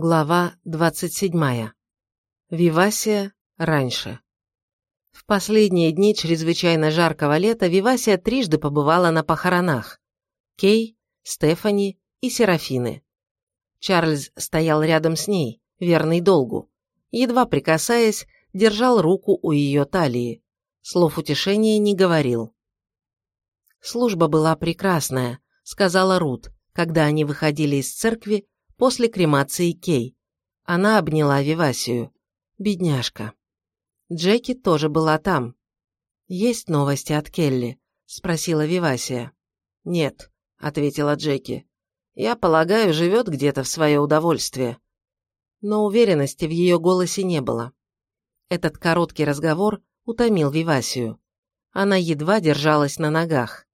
Глава 27. Вивасия раньше. В последние дни чрезвычайно жаркого лета Вивасия трижды побывала на похоронах. Кей, Стефани и Серафины. Чарльз стоял рядом с ней, верный долгу. Едва прикасаясь, держал руку у ее талии. Слов утешения не говорил. «Служба была прекрасная», — сказала Рут, когда они выходили из церкви после кремации Кей. Она обняла Вивасию. Бедняжка. Джеки тоже была там. «Есть новости от Келли?» – спросила Вивасия. «Нет», – ответила Джеки. «Я полагаю, живет где-то в свое удовольствие». Но уверенности в ее голосе не было. Этот короткий разговор утомил Вивасию. Она едва держалась на ногах.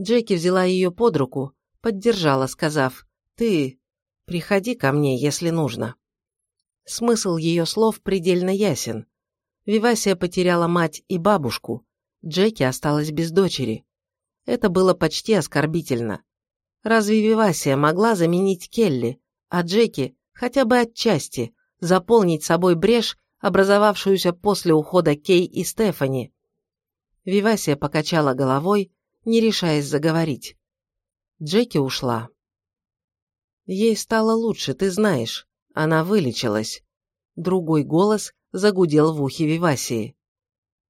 Джеки взяла ее под руку, поддержала, сказав «Ты Приходи ко мне, если нужно». Смысл ее слов предельно ясен. Вивасия потеряла мать и бабушку, Джеки осталась без дочери. Это было почти оскорбительно. Разве Вивасия могла заменить Келли, а Джеки хотя бы отчасти заполнить собой брешь, образовавшуюся после ухода Кей и Стефани? Вивасия покачала головой, не решаясь заговорить. Джеки ушла. Ей стало лучше, ты знаешь. Она вылечилась. Другой голос загудел в ухе Вивасии.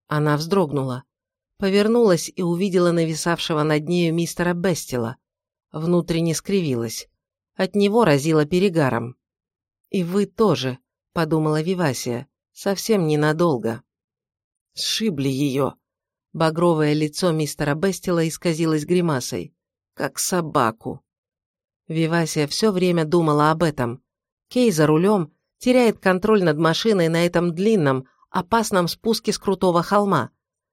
Она вздрогнула. Повернулась и увидела нависавшего над нею мистера Бестила. Внутренне скривилась. От него разило перегаром. «И вы тоже», — подумала Вивасия, — «совсем ненадолго». Сшибли ее. Багровое лицо мистера Бестила исказилось гримасой. «Как собаку». Вивасия все время думала об этом. Кей за рулем теряет контроль над машиной на этом длинном, опасном спуске с крутого холма.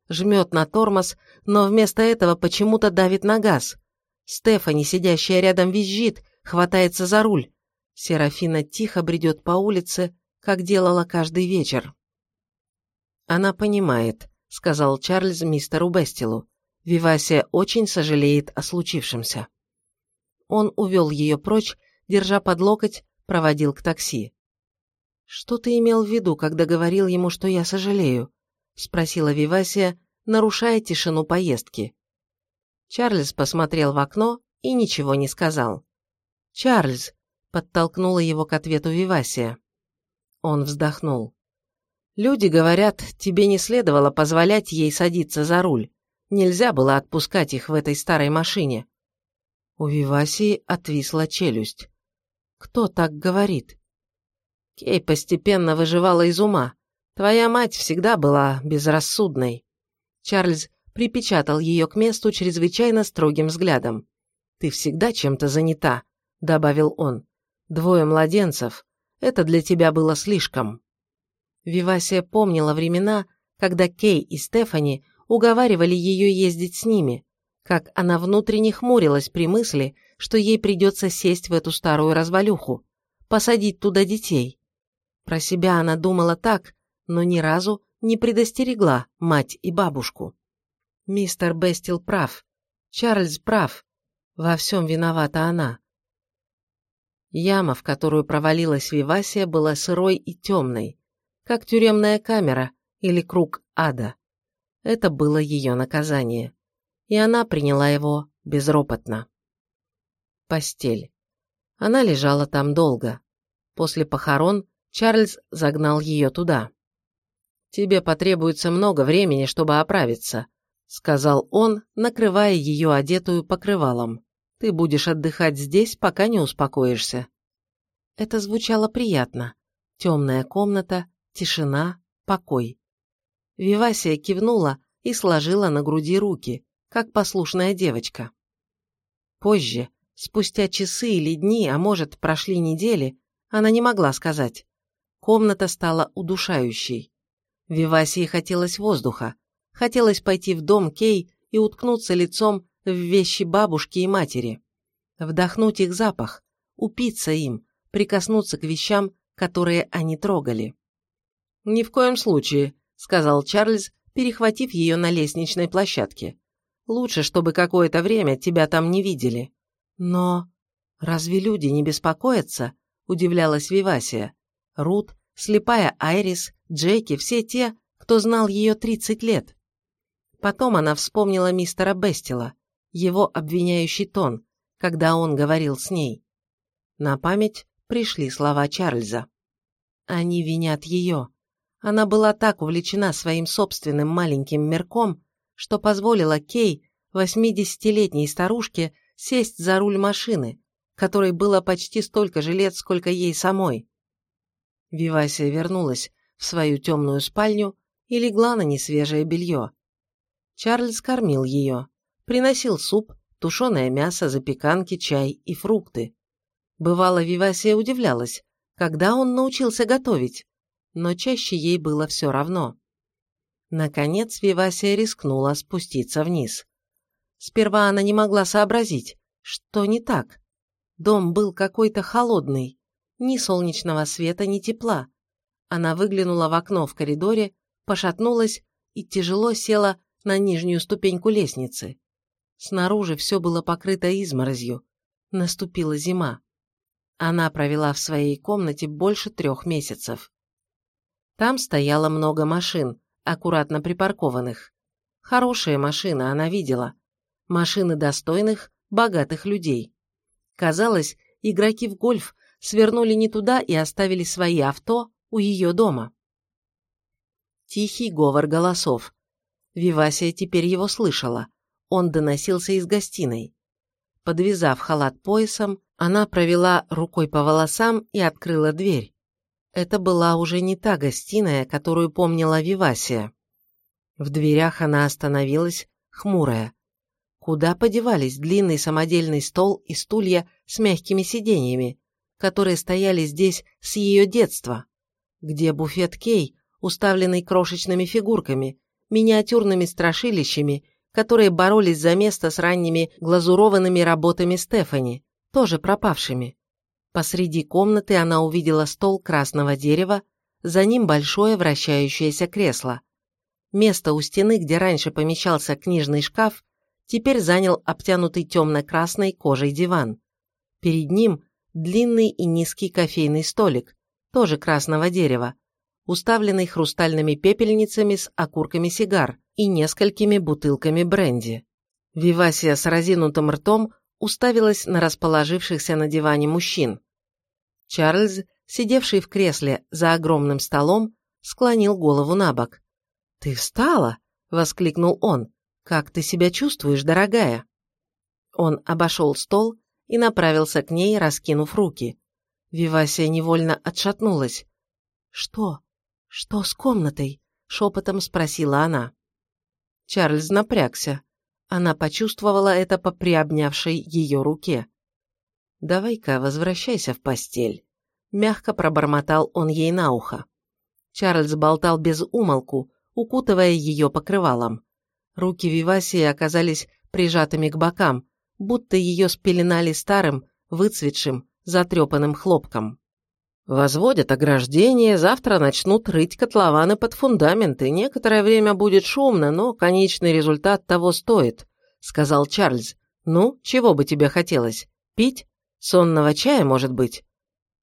Жмет на тормоз, но вместо этого почему-то давит на газ. Стефани, сидящая рядом, визжит, хватается за руль. Серафина тихо бредет по улице, как делала каждый вечер. «Она понимает», — сказал Чарльз мистеру Бестилу. «Вивасия очень сожалеет о случившемся». Он увел ее прочь, держа под локоть, проводил к такси. «Что ты имел в виду, когда говорил ему, что я сожалею?» – спросила Вивасия, нарушая тишину поездки. Чарльз посмотрел в окно и ничего не сказал. «Чарльз!» – подтолкнула его к ответу Вивасия. Он вздохнул. «Люди говорят, тебе не следовало позволять ей садиться за руль. Нельзя было отпускать их в этой старой машине. У Вивасии отвисла челюсть. «Кто так говорит?» Кей постепенно выживала из ума. Твоя мать всегда была безрассудной. Чарльз припечатал ее к месту чрезвычайно строгим взглядом. «Ты всегда чем-то занята», — добавил он. «Двое младенцев. Это для тебя было слишком». Вивасия помнила времена, когда Кей и Стефани уговаривали ее ездить с ними, как она внутренне хмурилась при мысли, что ей придется сесть в эту старую развалюху, посадить туда детей. Про себя она думала так, но ни разу не предостерегла мать и бабушку. Мистер Бестил прав, Чарльз прав, во всем виновата она. Яма, в которую провалилась Вивасия, была сырой и темной, как тюремная камера или круг ада. Это было ее наказание и она приняла его безропотно. Постель. Она лежала там долго. После похорон Чарльз загнал ее туда. «Тебе потребуется много времени, чтобы оправиться», — сказал он, накрывая ее одетую покрывалом. «Ты будешь отдыхать здесь, пока не успокоишься». Это звучало приятно. Темная комната, тишина, покой. Вивасия кивнула и сложила на груди руки, как послушная девочка. Позже, спустя часы или дни, а может, прошли недели, она не могла сказать. Комната стала удушающей. Вивасии хотелось воздуха, хотелось пойти в дом Кей и уткнуться лицом в вещи бабушки и матери. Вдохнуть их запах, упиться им, прикоснуться к вещам, которые они трогали. «Ни в коем случае», — сказал Чарльз, перехватив ее на лестничной площадке. Лучше, чтобы какое-то время тебя там не видели. Но разве люди не беспокоятся? – удивлялась Вивасия. «Рут, слепая Айрис, Джеки – все те, кто знал ее 30 лет». Потом она вспомнила мистера Бестила, его обвиняющий тон, когда он говорил с ней. На память пришли слова Чарльза. Они винят ее. Она была так увлечена своим собственным маленьким мирком, что позволила Кей, восьмидесятилетней старушке, сесть за руль машины, которой было почти столько же лет, сколько ей самой. Вивасия вернулась в свою темную спальню и легла на несвежее белье. Чарльз кормил ее, приносил суп, тушеное мясо, запеканки, чай и фрукты. Бывало, Вивасия удивлялась, когда он научился готовить, но чаще ей было все равно. Наконец Вивасия рискнула спуститься вниз. Сперва она не могла сообразить, что не так. Дом был какой-то холодный, ни солнечного света, ни тепла. Она выглянула в окно в коридоре, пошатнулась и тяжело села на нижнюю ступеньку лестницы. Снаружи все было покрыто изморозью. Наступила зима. Она провела в своей комнате больше трех месяцев. Там стояло много машин, аккуратно припаркованных. Хорошие машины она видела. Машины достойных, богатых людей. Казалось, игроки в гольф свернули не туда и оставили свои авто у ее дома. Тихий говор голосов. Вивасия теперь его слышала. Он доносился из гостиной. Подвязав халат поясом, она провела рукой по волосам и открыла дверь. Это была уже не та гостиная, которую помнила Вивасия. В дверях она остановилась, хмурая. Куда подевались длинный самодельный стол и стулья с мягкими сиденьями, которые стояли здесь с ее детства? Где буфет Кей, уставленный крошечными фигурками, миниатюрными страшилищами которые боролись за место с ранними глазурованными работами Стефани, тоже пропавшими. Посреди комнаты она увидела стол красного дерева, за ним большое вращающееся кресло. Место у стены, где раньше помещался книжный шкаф, теперь занял обтянутый темно-красной кожей диван. Перед ним длинный и низкий кофейный столик, тоже красного дерева, уставленный хрустальными пепельницами с окурками сигар, и несколькими бутылками бренди. Вивасия с разинутым ртом уставилась на расположившихся на диване мужчин. Чарльз, сидевший в кресле за огромным столом, склонил голову на бок. «Ты встала?» – воскликнул он. «Как ты себя чувствуешь, дорогая?» Он обошел стол и направился к ней, раскинув руки. Вивасия невольно отшатнулась. «Что? Что с комнатой?» – шепотом спросила она. Чарльз напрягся. Она почувствовала это по приобнявшей ее руке. «Давай-ка возвращайся в постель», – мягко пробормотал он ей на ухо. Чарльз болтал без умолку, укутывая ее покрывалом. Руки Вивасии оказались прижатыми к бокам, будто ее спеленали старым, выцветшим, затрепанным хлопком. Возводят ограждение, завтра начнут рыть котлованы под фундаменты. Некоторое время будет шумно, но конечный результат того стоит», — сказал Чарльз. «Ну, чего бы тебе хотелось? Пить? Сонного чая, может быть?»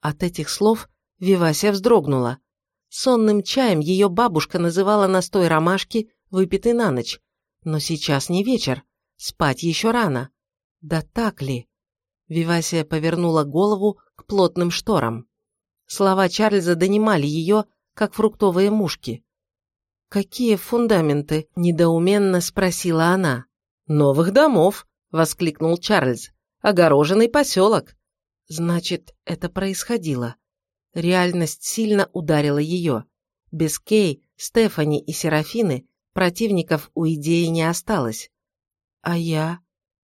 От этих слов Вивасия вздрогнула. Сонным чаем ее бабушка называла настой ромашки, выпитый на ночь. Но сейчас не вечер, спать еще рано. Да так ли? Вивасия повернула голову к плотным шторам. Слова Чарльза донимали ее, как фруктовые мушки. «Какие фундаменты?» – недоуменно спросила она. «Новых домов!» – воскликнул Чарльз. «Огороженный поселок!» Значит, это происходило. Реальность сильно ударила ее. Без Кей, Стефани и Серафины противников у идеи не осталось. А я...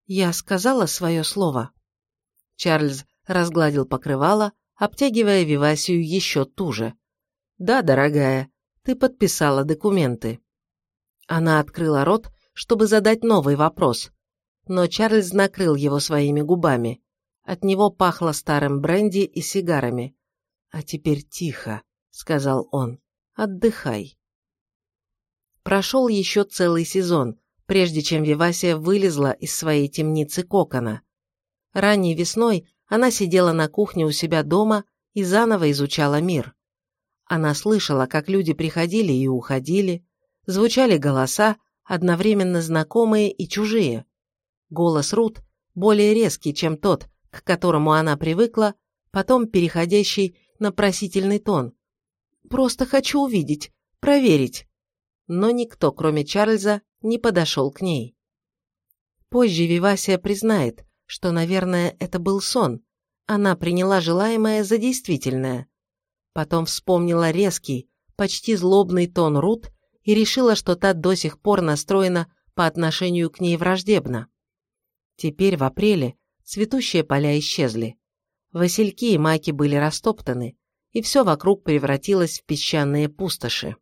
Я сказала свое слово. Чарльз разгладил покрывало, обтягивая Вивасию еще туже. «Да, дорогая, ты подписала документы». Она открыла рот, чтобы задать новый вопрос, но Чарльз накрыл его своими губами. От него пахло старым бренди и сигарами. «А теперь тихо», — сказал он, — «отдыхай». Прошел еще целый сезон, прежде чем Вивасия вылезла из своей темницы кокона. Ранней весной она сидела на кухне у себя дома и заново изучала мир. Она слышала, как люди приходили и уходили, звучали голоса, одновременно знакомые и чужие. Голос Рут более резкий, чем тот, к которому она привыкла, потом переходящий на просительный тон. «Просто хочу увидеть, проверить». Но никто, кроме Чарльза, не подошел к ней. Позже Вивасия признает, что, наверное, это был сон. Она приняла желаемое за действительное. Потом вспомнила резкий, почти злобный тон Рут и решила, что та до сих пор настроена по отношению к ней враждебно. Теперь, в апреле, цветущие поля исчезли. Васильки и маки были растоптаны, и все вокруг превратилось в песчаные пустоши.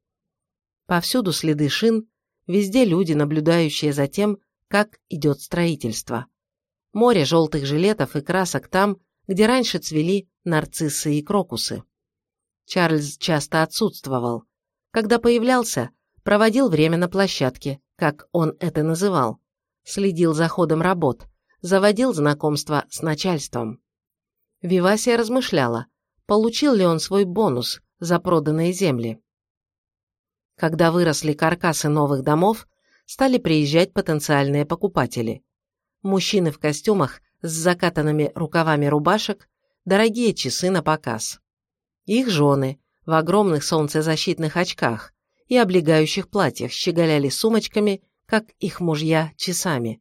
Повсюду следы шин, везде люди, наблюдающие за тем, как идет строительство. Море желтых жилетов и красок там, где раньше цвели нарциссы и крокусы. Чарльз часто отсутствовал. Когда появлялся, проводил время на площадке, как он это называл, следил за ходом работ, заводил знакомства с начальством. Вивасия размышляла, получил ли он свой бонус за проданные земли. Когда выросли каркасы новых домов, стали приезжать потенциальные покупатели. Мужчины в костюмах с закатанными рукавами рубашек, дорогие часы на показ. Их жены в огромных солнцезащитных очках и облегающих платьях щеголяли сумочками, как их мужья часами.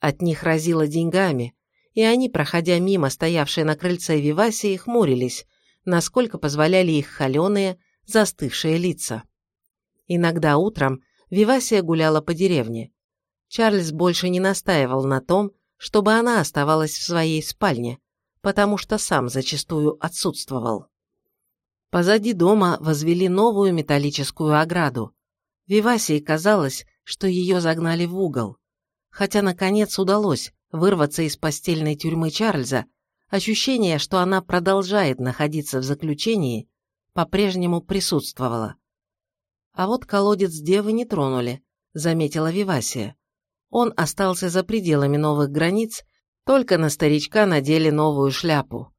От них разило деньгами, и они, проходя мимо стоявшей на крыльце Вивасии, хмурились, насколько позволяли их холеные, застывшие лица. Иногда утром Вивасия гуляла по деревне. Чарльз больше не настаивал на том, чтобы она оставалась в своей спальне, потому что сам зачастую отсутствовал. Позади дома возвели новую металлическую ограду. Вивасии казалось, что ее загнали в угол. Хотя, наконец, удалось вырваться из постельной тюрьмы Чарльза, ощущение, что она продолжает находиться в заключении, по-прежнему присутствовало. А вот колодец девы не тронули, заметила Вивасия. Он остался за пределами новых границ, только на старичка надели новую шляпу.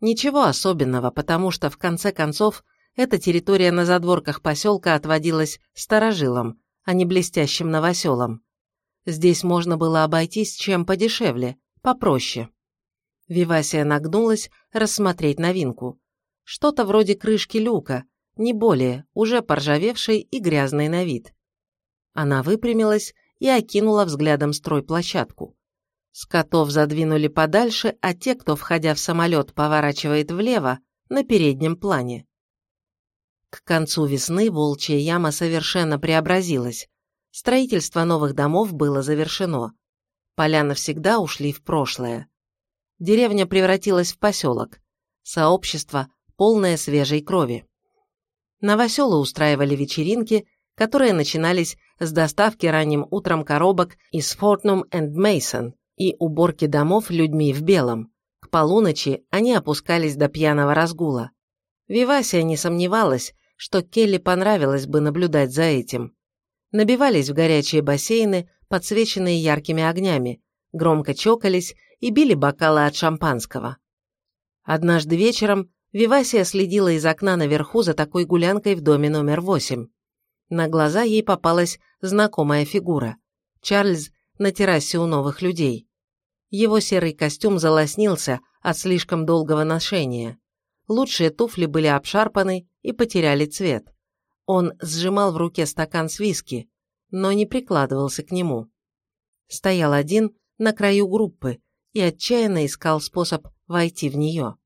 Ничего особенного, потому что, в конце концов, эта территория на задворках поселка отводилась старожилам, а не блестящим новоселам. Здесь можно было обойтись чем подешевле, попроще. Вивасия нагнулась рассмотреть новинку. Что-то вроде крышки люка, не более, уже поржавевшей и грязной на вид. Она выпрямилась и окинула взглядом стройплощадку. Скотов задвинули подальше, а те, кто, входя в самолет, поворачивает влево, на переднем плане. К концу весны волчья яма совершенно преобразилась. Строительство новых домов было завершено. Поля навсегда ушли в прошлое. Деревня превратилась в поселок. Сообщество, полное свежей крови. Новоселы устраивали вечеринки, которые начинались с доставки ранним утром коробок из Fortnum and Mason и уборки домов людьми в белом. К полуночи они опускались до пьяного разгула. Вивасия не сомневалась, что Келли понравилось бы наблюдать за этим. Набивались в горячие бассейны, подсвеченные яркими огнями, громко чокались и били бокалы от шампанского. Однажды вечером Вивасия следила из окна наверху за такой гулянкой в доме номер восемь. На глаза ей попалась знакомая фигура. Чарльз на террасе у новых людей. Его серый костюм залоснился от слишком долгого ношения. Лучшие туфли были обшарпаны и потеряли цвет. Он сжимал в руке стакан с виски, но не прикладывался к нему. Стоял один на краю группы и отчаянно искал способ войти в нее.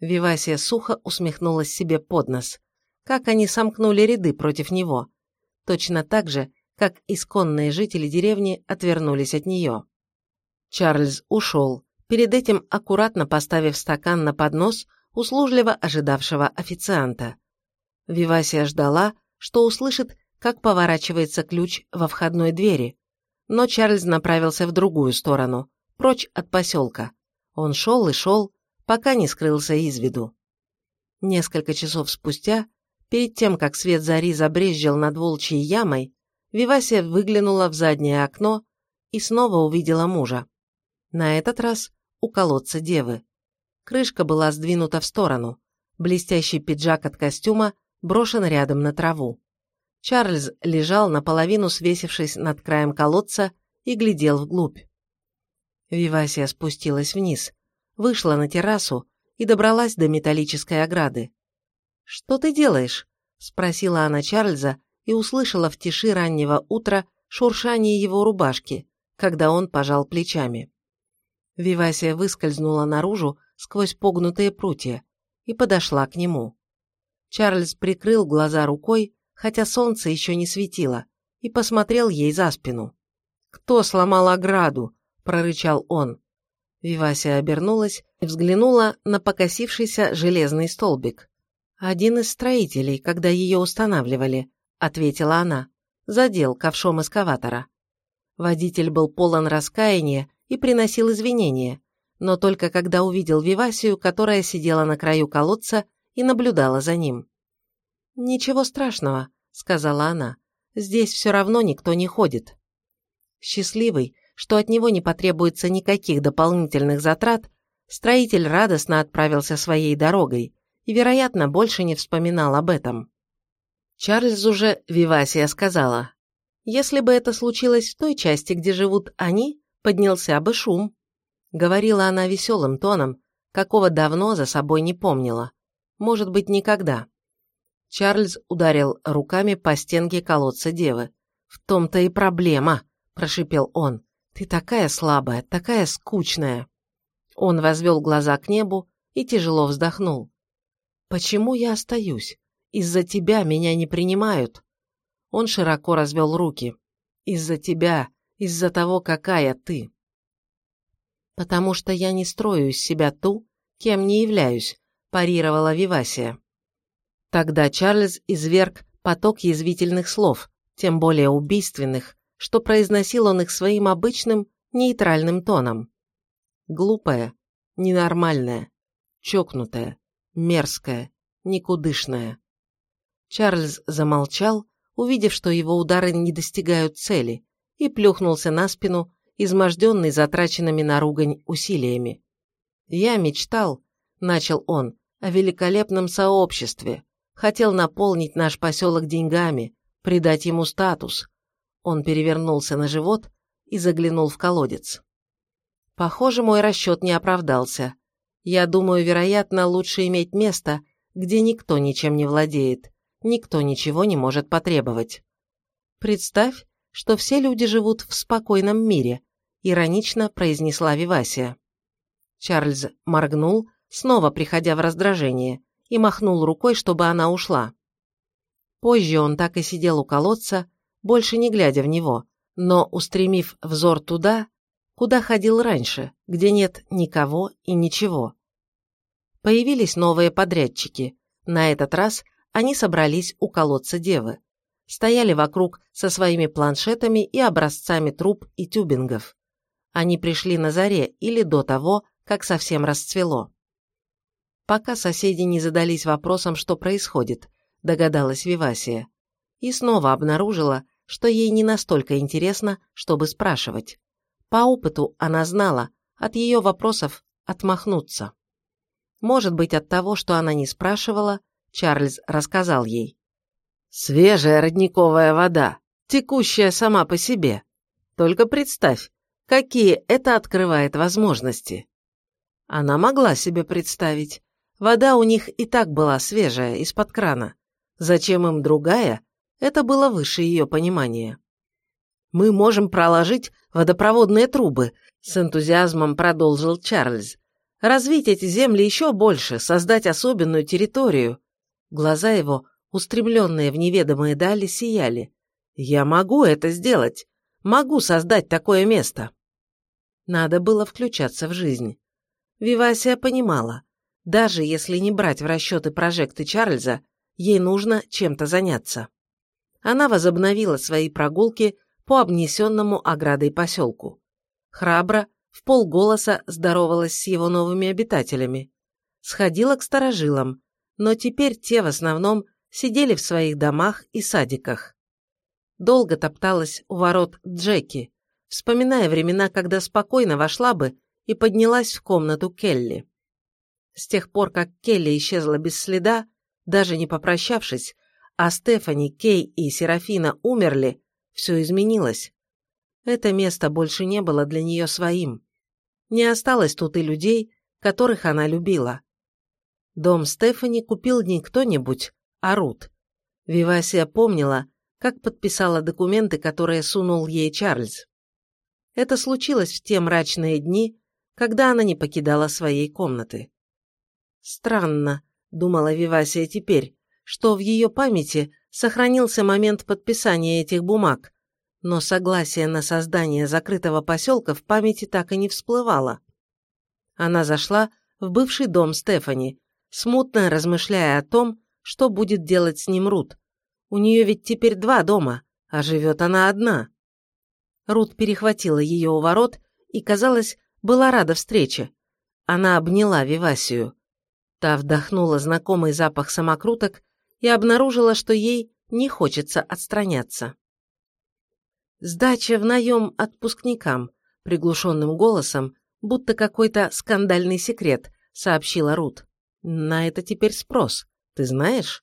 Вивасия сухо усмехнулась себе под нос. Как они сомкнули ряды против него. Точно так же, как исконные жители деревни отвернулись от нее. Чарльз ушел, перед этим аккуратно поставив стакан на поднос услужливо ожидавшего официанта. Вивасия ждала, что услышит, как поворачивается ключ во входной двери, но Чарльз направился в другую сторону, прочь от поселка. Он шел и шел, пока не скрылся из виду. Несколько часов спустя, перед тем, как свет зари забрезжил над волчьей ямой, Вивасия выглянула в заднее окно и снова увидела мужа. На этот раз у колодца девы. Крышка была сдвинута в сторону. Блестящий пиджак от костюма брошен рядом на траву. Чарльз лежал наполовину свесившись над краем колодца и глядел вглубь. Вивасия спустилась вниз, вышла на террасу и добралась до металлической ограды. «Что ты делаешь?» – спросила она Чарльза и услышала в тиши раннего утра шуршание его рубашки, когда он пожал плечами. Вивасия выскользнула наружу сквозь погнутые прутья и подошла к нему. Чарльз прикрыл глаза рукой, хотя солнце еще не светило, и посмотрел ей за спину. «Кто сломал ограду?» – прорычал он. Вивасия обернулась и взглянула на покосившийся железный столбик. «Один из строителей, когда ее устанавливали», – ответила она. Задел ковшом эскаватора. Водитель был полон раскаяния и приносил извинения, но только когда увидел Вивасию, которая сидела на краю колодца и наблюдала за ним. «Ничего страшного», – сказала она. «Здесь все равно никто не ходит». Счастливый, что от него не потребуется никаких дополнительных затрат, строитель радостно отправился своей дорогой и, вероятно, больше не вспоминал об этом. Чарльз уже Вивасия сказала, «Если бы это случилось в той части, где живут они, поднялся бы шум». Говорила она веселым тоном, какого давно за собой не помнила. Может быть, никогда. Чарльз ударил руками по стенке колодца девы. «В том-то и проблема», – прошипел он. «Ты такая слабая, такая скучная». Он возвел глаза к небу и тяжело вздохнул. «Почему я остаюсь? Из-за тебя меня не принимают». Он широко развел руки. «Из-за тебя, из-за того, какая ты». «Потому что я не строю из себя ту, кем не являюсь», парировала Вивасия. Тогда Чарльз изверг поток язвительных слов, тем более убийственных, что произносил он их своим обычным, нейтральным тоном. Глупая, ненормальная, чокнутая, мерзкая, никудышная. Чарльз замолчал, увидев, что его удары не достигают цели, и плюхнулся на спину, изможденный затраченными на ругань усилиями. «Я мечтал», — начал он, — «о великолепном сообществе, хотел наполнить наш поселок деньгами, придать ему статус, он перевернулся на живот и заглянул в колодец. Похоже, мой расчет не оправдался. Я думаю, вероятно, лучше иметь место, где никто ничем не владеет, никто ничего не может потребовать. Представь, что все люди живут в спокойном мире, иронично произнесла Вивасия. Чарльз моргнул, снова приходя в раздражение, и махнул рукой, чтобы она ушла. Позже он так и сидел у колодца, больше не глядя в него, но устремив взор туда, куда ходил раньше, где нет никого и ничего. Появились новые подрядчики. На этот раз они собрались у колодца Девы. Стояли вокруг со своими планшетами и образцами труб и тюбингов. Они пришли на заре или до того, как совсем расцвело. Пока соседи не задались вопросом, что происходит, догадалась Вивасия. И снова обнаружила, что ей не настолько интересно, чтобы спрашивать. По опыту она знала, от ее вопросов отмахнуться. Может быть, от того, что она не спрашивала, Чарльз рассказал ей. «Свежая родниковая вода, текущая сама по себе. Только представь, какие это открывает возможности». Она могла себе представить. Вода у них и так была свежая, из-под крана. Зачем им другая, это было выше ее понимания. «Мы можем проложить водопроводные трубы», – с энтузиазмом продолжил Чарльз. «Развить эти земли еще больше, создать особенную территорию». Глаза его, устремленные в неведомые дали, сияли. «Я могу это сделать. Могу создать такое место». Надо было включаться в жизнь. Вивасия понимала, даже если не брать в расчеты прожекты Чарльза, ей нужно чем-то заняться она возобновила свои прогулки по обнесенному оградой поселку. Храбро, в полголоса здоровалась с его новыми обитателями. Сходила к старожилам, но теперь те в основном сидели в своих домах и садиках. Долго топталась у ворот Джеки, вспоминая времена, когда спокойно вошла бы и поднялась в комнату Келли. С тех пор, как Келли исчезла без следа, даже не попрощавшись, а Стефани, Кей и Серафина умерли, все изменилось. Это место больше не было для нее своим. Не осталось тут и людей, которых она любила. Дом Стефани купил не кто-нибудь, а Рут. Вивасия помнила, как подписала документы, которые сунул ей Чарльз. Это случилось в те мрачные дни, когда она не покидала своей комнаты. Странно, думала Вивасия теперь, что в ее памяти сохранился момент подписания этих бумаг, но согласие на создание закрытого поселка в памяти так и не всплывало. Она зашла в бывший дом Стефани, смутно размышляя о том, что будет делать с ним Рут. У нее ведь теперь два дома, а живет она одна. Рут перехватила ее у ворот и, казалось, была рада встрече. Она обняла Вивасию. Та вдохнула знакомый запах самокруток и обнаружила, что ей не хочется отстраняться. «Сдача в наем отпускникам», — приглушенным голосом, будто какой-то скандальный секрет, сообщила Рут. «На это теперь спрос, ты знаешь?»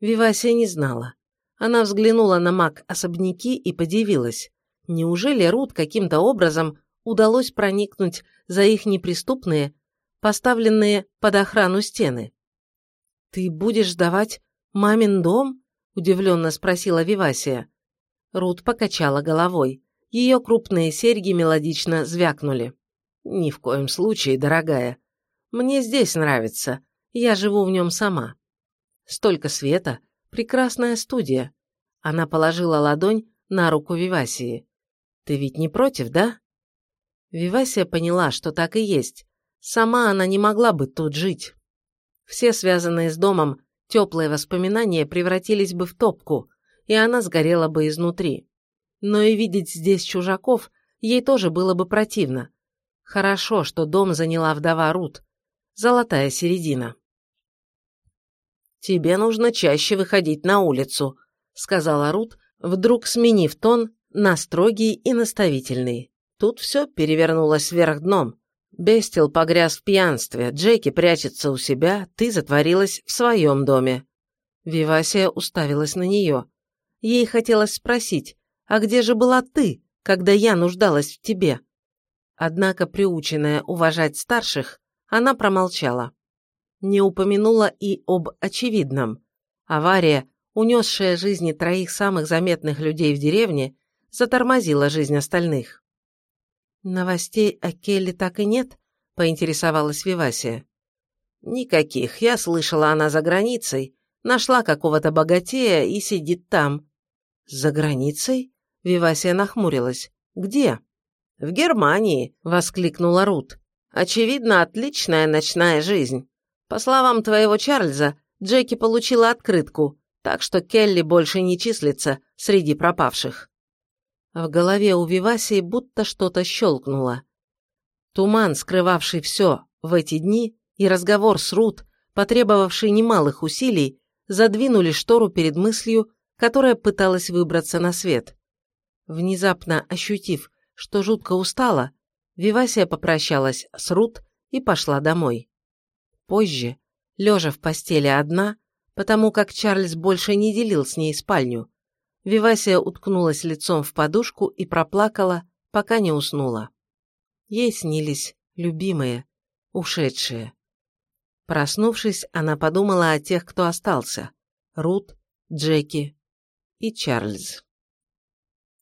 Вивасия не знала. Она взглянула на маг-особняки и подивилась. Неужели Рут каким-то образом удалось проникнуть за их неприступные, поставленные под охрану стены? «Ты будешь сдавать мамин дом?» – удивленно спросила Вивасия. Рут покачала головой. Ее крупные серьги мелодично звякнули. «Ни в коем случае, дорогая. Мне здесь нравится. Я живу в нем сама. Столько света. Прекрасная студия». Она положила ладонь на руку Вивасии. «Ты ведь не против, да?» Вивасия поняла, что так и есть. Сама она не могла бы тут жить. Все связанные с домом теплые воспоминания превратились бы в топку, и она сгорела бы изнутри. Но и видеть здесь чужаков ей тоже было бы противно. Хорошо, что дом заняла вдова Рут. Золотая середина. «Тебе нужно чаще выходить на улицу», — сказала Рут, вдруг сменив тон на строгий и наставительный. Тут все перевернулось вверх дном. Бестил погряз в пьянстве, Джеки прячется у себя, ты затворилась в своем доме. Вивасия уставилась на нее. Ей хотелось спросить, а где же была ты, когда я нуждалась в тебе? Однако, приученная уважать старших, она промолчала. Не упомянула и об очевидном. Авария, унесшая жизни троих самых заметных людей в деревне, затормозила жизнь остальных. «Новостей о Келли так и нет?» – поинтересовалась Вивасия. «Никаких. Я слышала, она за границей. Нашла какого-то богатея и сидит там. «За границей?» – Вивасия нахмурилась. «Где?» «В Германии», – воскликнула Рут. «Очевидно, отличная ночная жизнь. По словам твоего Чарльза, Джеки получила открытку, так что Келли больше не числится среди пропавших». В голове у Вивасии будто что-то щелкнуло. Туман, скрывавший все в эти дни, и разговор с Рут, потребовавший немалых усилий, задвинули штору перед мыслью которая пыталась выбраться на свет. Внезапно ощутив, что жутко устала, Вивасия попрощалась с Рут и пошла домой. Позже, лежа в постели одна, потому как Чарльз больше не делил с ней спальню, Вивасия уткнулась лицом в подушку и проплакала, пока не уснула. Ей снились любимые, ушедшие. Проснувшись, она подумала о тех, кто остался. Рут, Джеки, и Чарльз.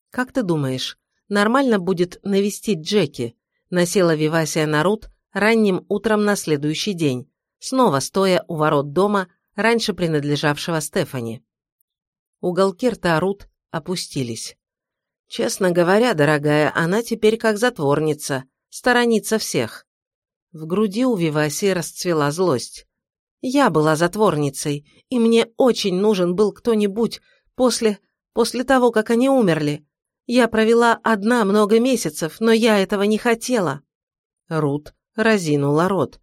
«Как ты думаешь, нормально будет навестить Джеки?» – насела Вивасия на Рут ранним утром на следующий день, снова стоя у ворот дома, раньше принадлежавшего Стефани. Уголки рта Рут опустились. «Честно говоря, дорогая, она теперь как затворница, сторонится всех». В груди у Вивасии расцвела злость. «Я была затворницей, и мне очень нужен был кто-нибудь, После... после того, как они умерли. Я провела одна много месяцев, но я этого не хотела». Рут разинула рот.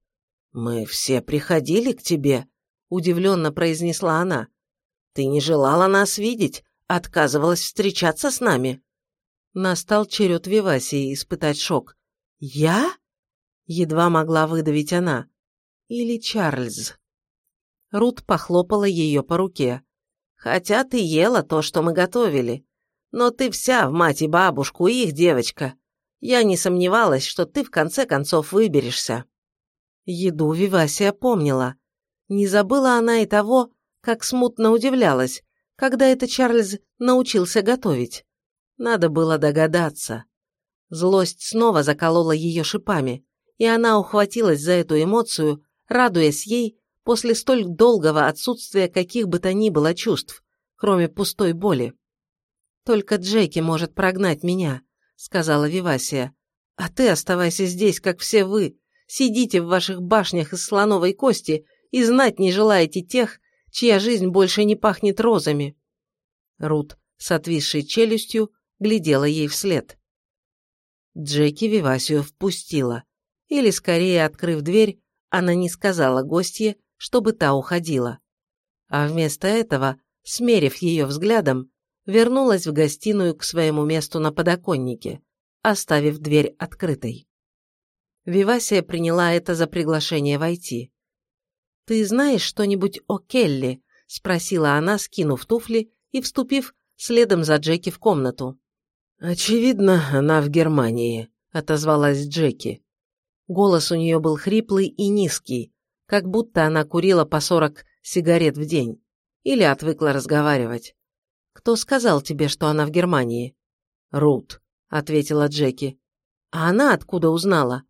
«Мы все приходили к тебе», — удивленно произнесла она. «Ты не желала нас видеть, отказывалась встречаться с нами». Настал черед Вивасии испытать шок. «Я?» — едва могла выдавить она. Или Чарльз? Рут похлопала ее по руке. «Хотя ты ела то, что мы готовили. Но ты вся в мать и бабушку, и их девочка. Я не сомневалась, что ты в конце концов выберешься». Еду Вивасия помнила. Не забыла она и того, как смутно удивлялась, когда это Чарльз научился готовить. Надо было догадаться. Злость снова заколола ее шипами, и она ухватилась за эту эмоцию, радуясь ей после столь долгого отсутствия каких бы то ни было чувств, кроме пустой боли. «Только Джеки может прогнать меня», — сказала Вивасия. «А ты оставайся здесь, как все вы. Сидите в ваших башнях из слоновой кости и знать не желаете тех, чья жизнь больше не пахнет розами». Рут с отвисшей челюстью глядела ей вслед. Джеки Вивасию впустила. Или, скорее, открыв дверь, она не сказала гостье, чтобы та уходила. А вместо этого, смерив ее взглядом, вернулась в гостиную к своему месту на подоконнике, оставив дверь открытой. Вивасия приняла это за приглашение войти. «Ты знаешь что-нибудь о Келли?» – спросила она, скинув туфли и вступив следом за Джеки в комнату. «Очевидно, она в Германии», – отозвалась Джеки. Голос у нее был хриплый и низкий, как будто она курила по сорок сигарет в день. Или отвыкла разговаривать. «Кто сказал тебе, что она в Германии?» «Рут», — ответила Джеки. «А она откуда узнала?»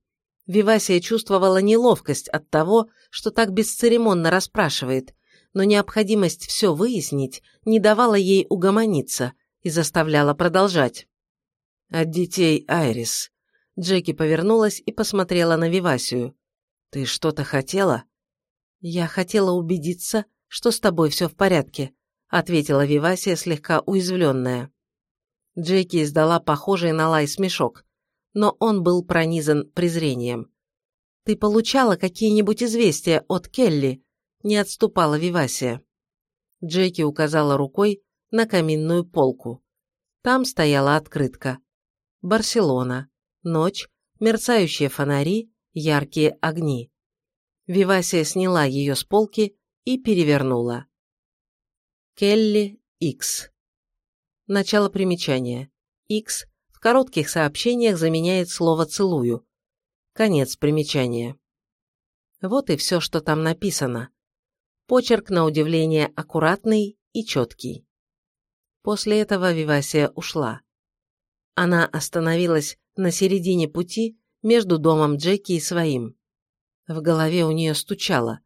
Вивасия чувствовала неловкость от того, что так бесцеремонно расспрашивает, но необходимость все выяснить не давала ей угомониться и заставляла продолжать. «От детей Айрис». Джеки повернулась и посмотрела на Вивасию. «Ты что-то хотела?» «Я хотела убедиться, что с тобой все в порядке», ответила Вивасия, слегка уязвленная. Джеки издала похожий на лай смешок, но он был пронизан презрением. «Ты получала какие-нибудь известия от Келли?» не отступала Вивасия. Джеки указала рукой на каминную полку. Там стояла открытка. Барселона. Ночь, мерцающие фонари, яркие огни. Вивасия сняла ее с полки и перевернула. Келли X. Начало примечания. В коротких сообщениях заменяет слово «целую». Конец примечания. Вот и все, что там написано. Почерк, на удивление, аккуратный и четкий. После этого Вивасия ушла. Она остановилась на середине пути между домом Джеки и своим. В голове у нее стучало.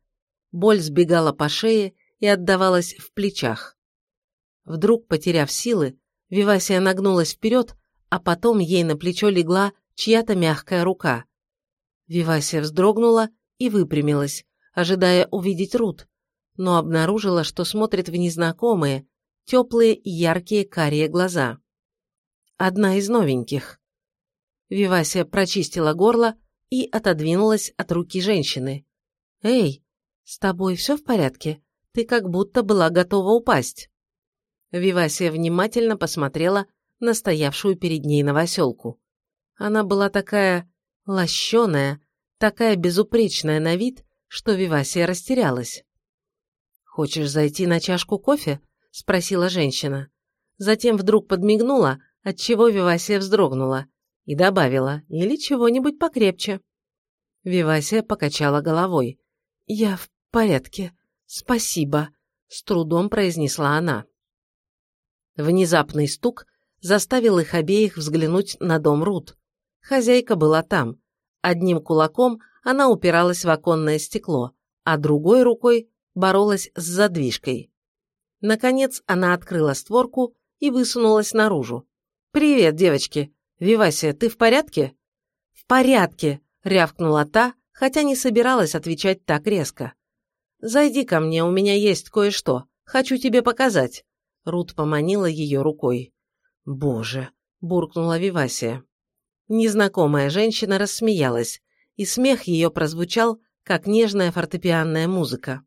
Боль сбегала по шее и отдавалась в плечах. Вдруг, потеряв силы, Вивасия нагнулась вперед, а потом ей на плечо легла чья-то мягкая рука. Вивасия вздрогнула и выпрямилась, ожидая увидеть Рут, но обнаружила, что смотрит в незнакомые, теплые и яркие карие глаза. Одна из новеньких. Вивасия прочистила горло и отодвинулась от руки женщины. «Эй, с тобой все в порядке? Ты как будто была готова упасть». Вивасия внимательно посмотрела на стоявшую перед ней новоселку. Она была такая лощеная, такая безупречная на вид, что Вивасия растерялась. «Хочешь зайти на чашку кофе?» – спросила женщина. Затем вдруг подмигнула, отчего Вивасия вздрогнула, и добавила «или чего-нибудь покрепче». Вивасия покачала головой. «Я в порядке. Спасибо», — с трудом произнесла она. Внезапный стук заставил их обеих взглянуть на дом Рут. Хозяйка была там. Одним кулаком она упиралась в оконное стекло, а другой рукой боролась с задвижкой. Наконец она открыла створку и высунулась наружу. «Привет, девочки! Вивасия, ты в порядке?» «В порядке!» — рявкнула та, хотя не собиралась отвечать так резко. «Зайди ко мне, у меня есть кое-что. Хочу тебе показать». Рут поманила ее рукой. «Боже!» – буркнула Вивасия. Незнакомая женщина рассмеялась, и смех ее прозвучал, как нежная фортепианная музыка.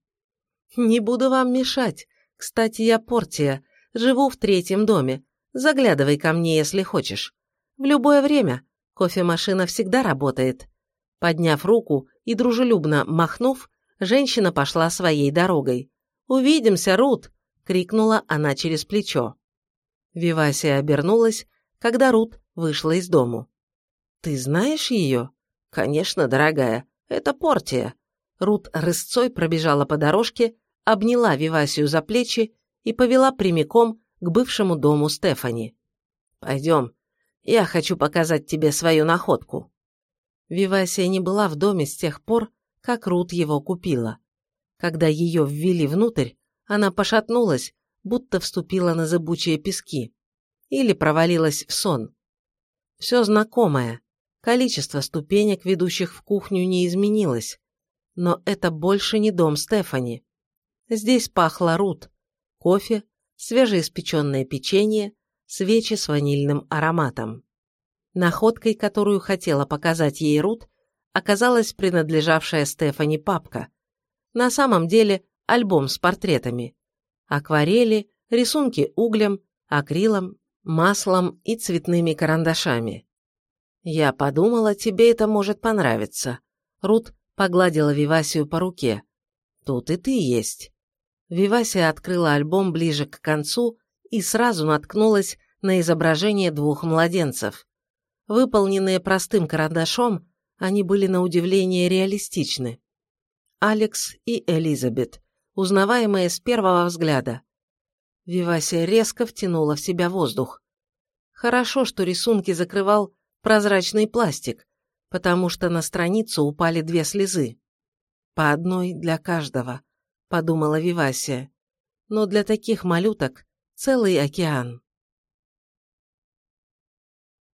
«Не буду вам мешать. Кстати, я Портия, живу в третьем доме. Заглядывай ко мне, если хочешь. В любое время. Кофемашина всегда работает». Подняв руку и дружелюбно махнув, женщина пошла своей дорогой. «Увидимся, Рут!» – крикнула она через плечо. Вивасия обернулась, когда Рут вышла из дому. «Ты знаешь ее?» «Конечно, дорогая, это Портия». Рут рысцой пробежала по дорожке, обняла Вивасию за плечи и повела прямиком к бывшему дому Стефани. «Пойдем, я хочу показать тебе свою находку». Вивасия не была в доме с тех пор, как Рут его купила. Когда ее ввели внутрь, она пошатнулась, будто вступила на зыбучие пески. Или провалилась в сон. Все знакомое. Количество ступенек, ведущих в кухню, не изменилось. Но это больше не дом Стефани. Здесь пахло Рут. Кофе, свежеиспеченное печенье, свечи с ванильным ароматом. Находкой, которую хотела показать ей Рут, оказалась принадлежавшая Стефани папка. На самом деле альбом с портретами. Акварели, рисунки углем, акрилом, маслом и цветными карандашами. «Я подумала, тебе это может понравиться». Рут погладила Вивасию по руке. «Тут и ты есть». Вивасия открыла альбом ближе к концу и сразу наткнулась на изображение двух младенцев. Выполненные простым карандашом, они были на удивление реалистичны. Алекс и Элизабет, узнаваемые с первого взгляда. Вивасия резко втянула в себя воздух. Хорошо, что рисунки закрывал прозрачный пластик, потому что на страницу упали две слезы. По одной для каждого, подумала Вивасия. Но для таких малюток целый океан.